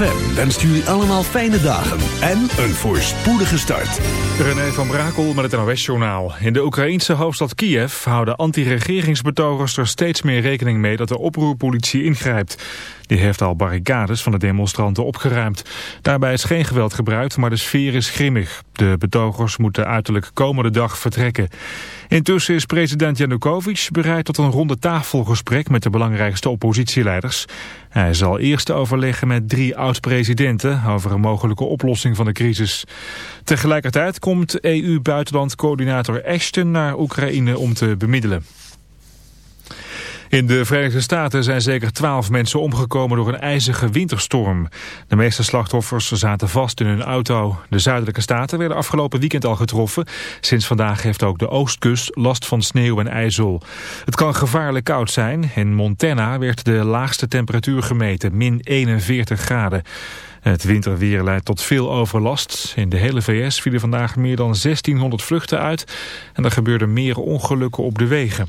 ZFM wenst jullie allemaal fijne dagen en een voorspoedige start. René van Brakel met het NOS-journaal. In de Oekraïense hoofdstad Kiev houden anti-regeringsbetogers er steeds meer rekening mee dat de oproerpolitie ingrijpt. Die heeft al barricades van de demonstranten opgeruimd. Daarbij is geen geweld gebruikt, maar de sfeer is grimmig. De betogers moeten uiterlijk komende dag vertrekken. Intussen is president Janukovic bereid tot een ronde tafelgesprek met de belangrijkste oppositieleiders. Hij zal eerst overleggen met drie oud-presidenten over een mogelijke oplossing van de crisis. Tegelijkertijd komt EU-buitenlandcoördinator Ashton naar Oekraïne om te bemiddelen. In de Verenigde Staten zijn zeker twaalf mensen omgekomen door een ijzige winterstorm. De meeste slachtoffers zaten vast in hun auto. De zuidelijke staten werden afgelopen weekend al getroffen. Sinds vandaag heeft ook de oostkust last van sneeuw en ijzel. Het kan gevaarlijk koud zijn. In Montana werd de laagste temperatuur gemeten, min 41 graden. Het winterweer leidt tot veel overlast. In de hele VS vielen vandaag meer dan 1600 vluchten uit en er gebeurden meer ongelukken op de wegen.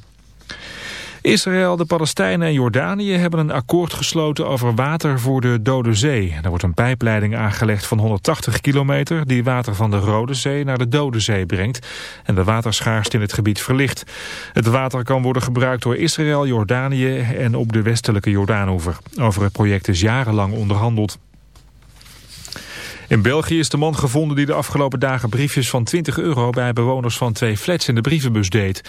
Israël, de Palestijnen en Jordanië hebben een akkoord gesloten over water voor de Dode Zee. Er wordt een pijpleiding aangelegd van 180 kilometer die water van de Rode Zee naar de Dode Zee brengt en de waterschaarste in het gebied verlicht. Het water kan worden gebruikt door Israël, Jordanië en op de westelijke Jordaanoever. Over het project is jarenlang onderhandeld. In België is de man gevonden die de afgelopen dagen briefjes van 20 euro bij bewoners van twee flats in de brievenbus deed.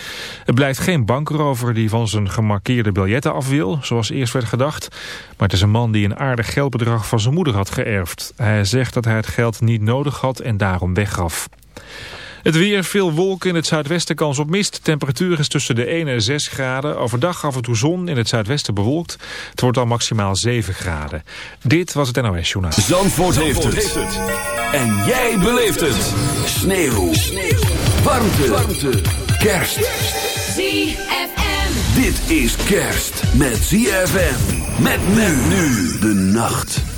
Het blijkt geen bankrover die van zijn gemarkeerde biljetten af wil, zoals eerst werd gedacht. Maar het is een man die een aardig geldbedrag van zijn moeder had geërfd. Hij zegt dat hij het geld niet nodig had en daarom weggaf. Het weer, veel wolken in het zuidwesten, kans op mist. Temperatuur is tussen de 1 en 6 graden. Overdag af en toe zon, in het zuidwesten bewolkt. Het wordt al maximaal 7 graden. Dit was het NOS Journaal. Zandvoort, heeft, het. En jij beleeft het. Sneeuw. Sneeuw. Warmte. Warmte. Kerst. ZFM. Dit is kerst met ZFM. Met men nu de nacht.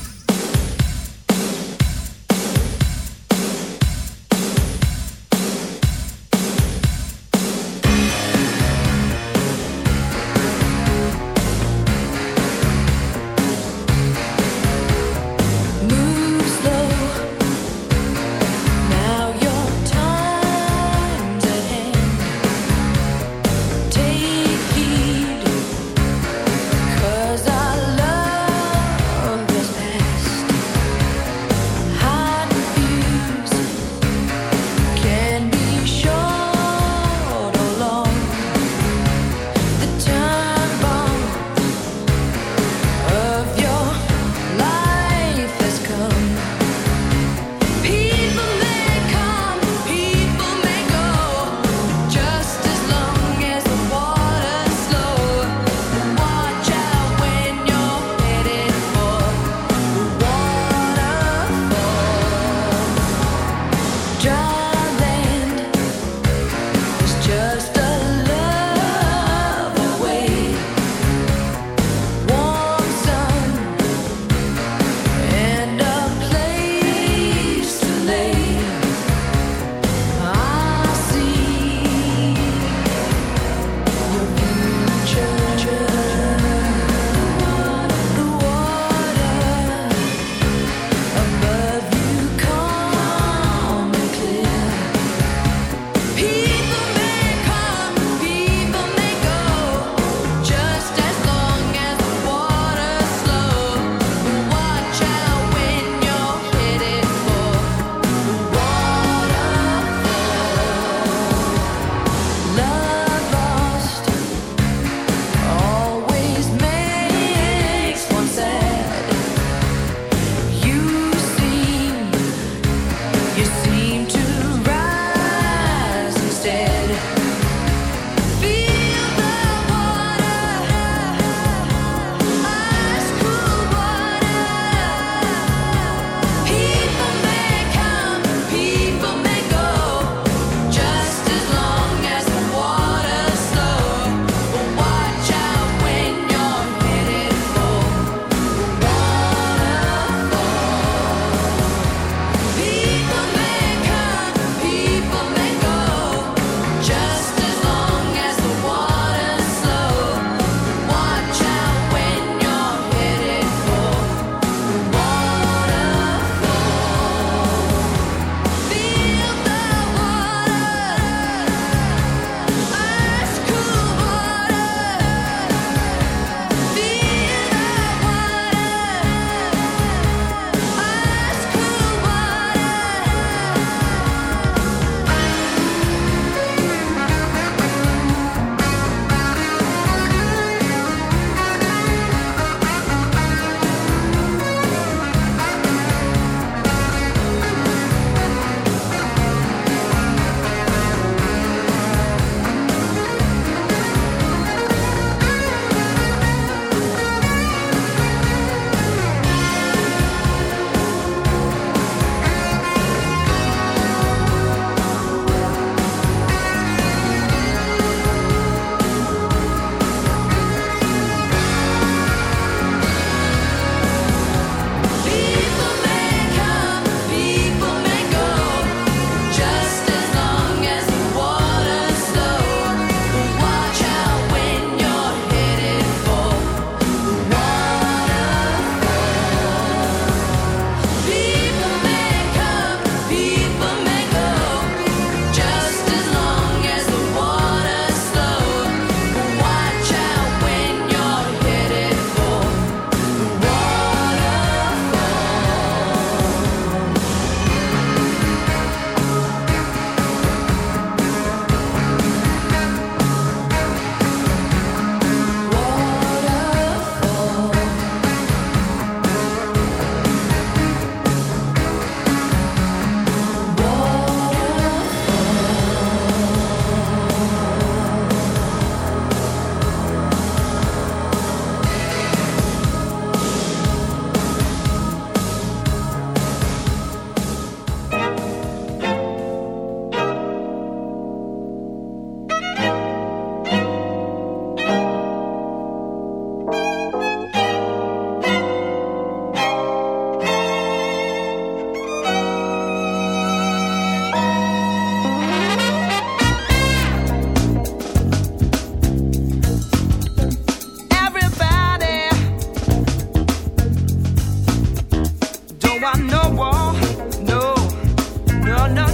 wall. No, no, no.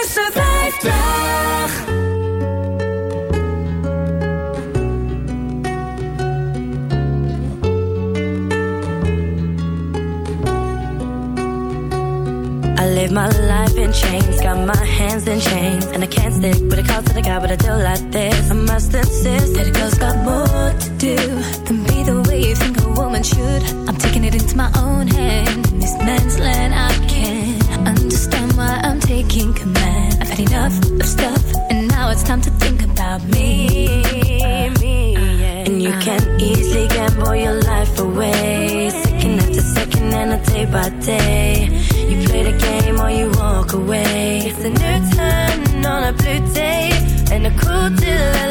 Winterse 50. I live my life in chains, got my hands in chains, and I can't stick with a call to the guy, but I do like this. I must insist that a girl's got more to do than be the way you think a woman should. I'm taking it into my own hand. In this man's land, I can't understand why I'm taking command. Enough of stuff, and now it's time to think about me. me yeah. And you can easily gamble your life away, second after second, and a day by day. You play the game or you walk away. It's a new turn on a blue day and a cool deal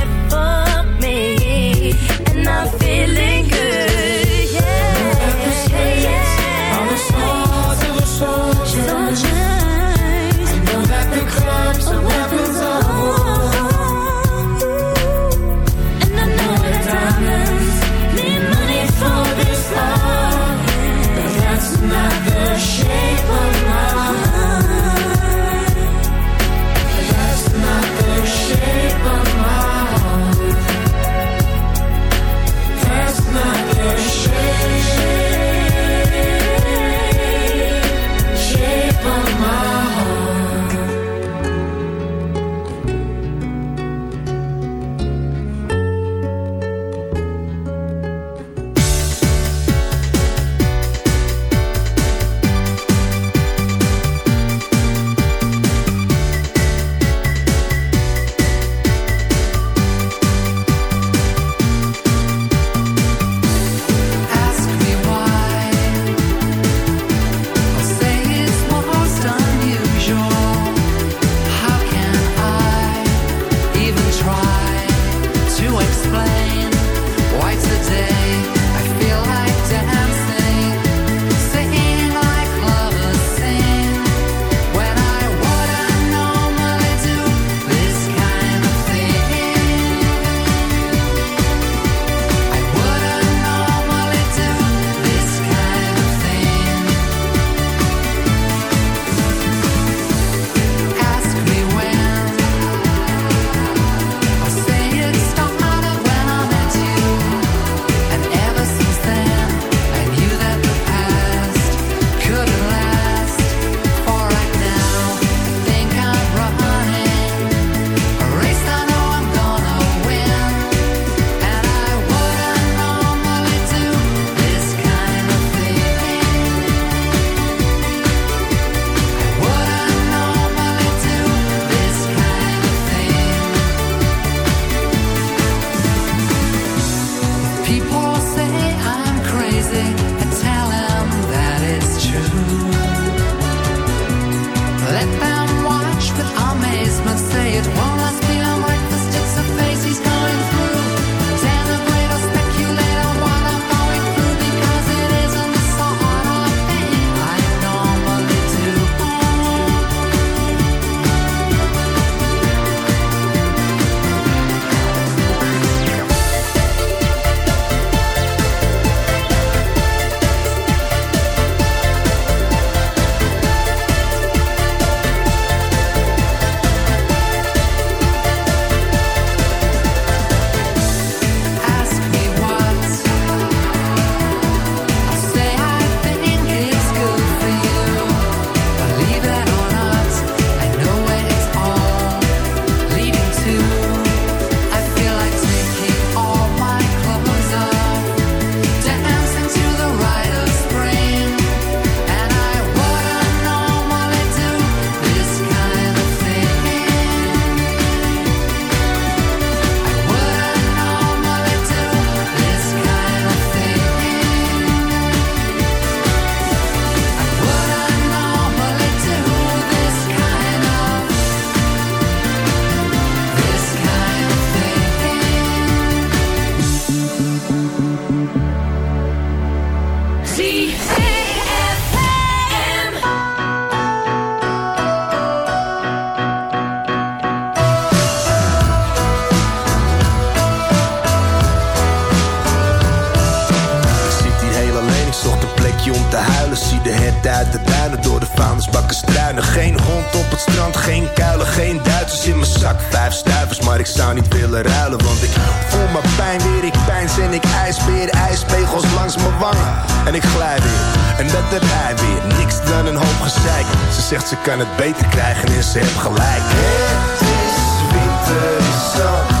Vijf stuivers, maar ik zou niet willen ruilen. Want ik voel mijn pijn weer, ik pijns en ik ijsbeer. Ijspegels langs mijn wangen en ik glij weer. En dat heb hij weer, niks dan een hoop gezeik. Ze zegt ze kan het beter krijgen en ze heeft gelijk. Het is winter in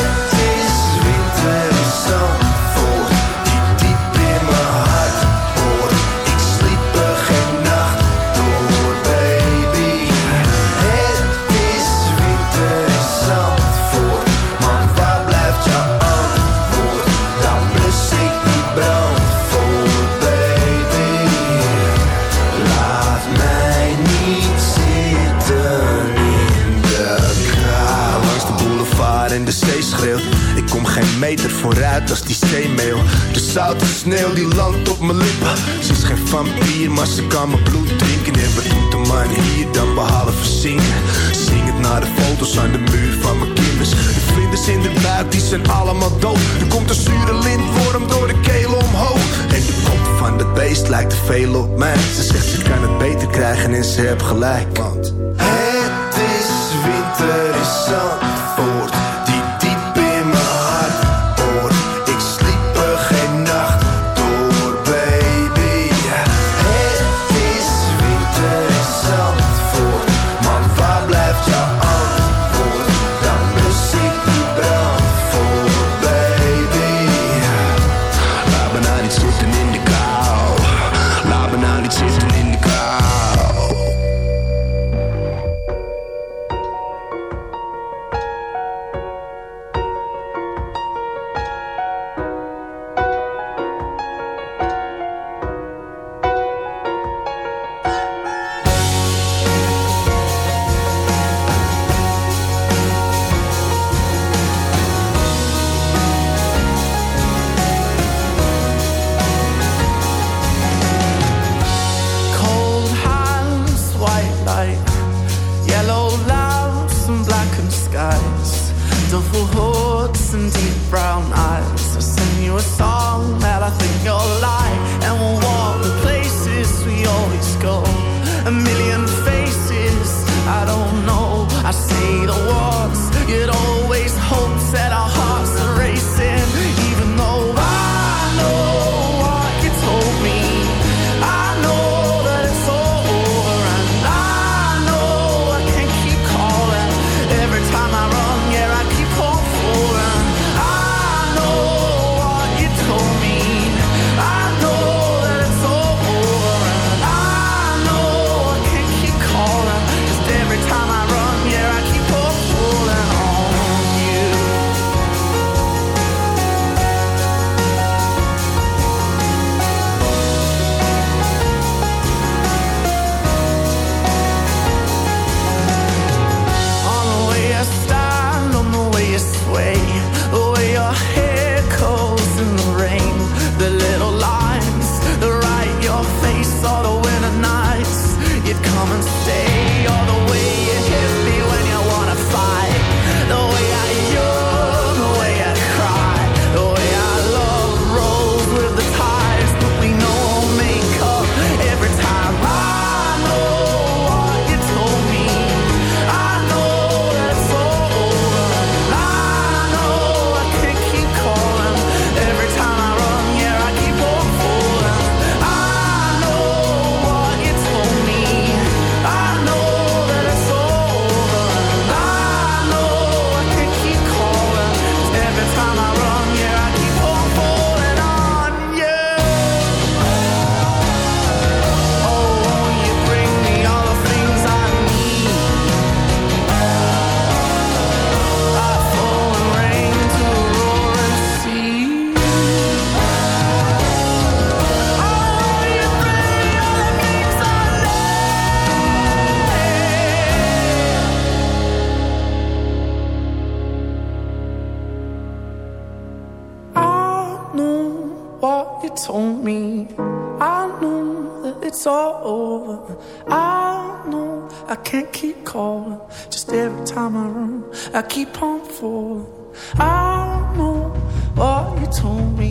Vooruit als die zeemeel. De zoute sneeuw die landt op mijn lippen. Ze is geen vampier, maar ze kan mijn bloed drinken. En wat doet de man hier dan behalve zingen? Zing het naar de foto's aan de muur van mijn kinders. De vlinders in de buik, die zijn allemaal dood. Er komt een zure lintworm door de keel omhoog. En de kop van dat beest lijkt te veel op mij. Ze zegt ze kan het beter krijgen en ze heeft gelijk. Want het is winter in Zandvoort. fall. Just every time I run, I keep on falling. I don't know what you told me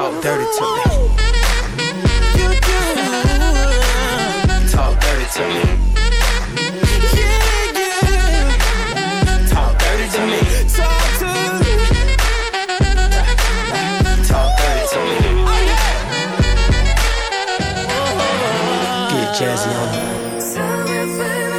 Talk dirty to me. Talk dirty to me. Talk dirty to me. Talk to me. Talk dirty to me. Get jazzy on.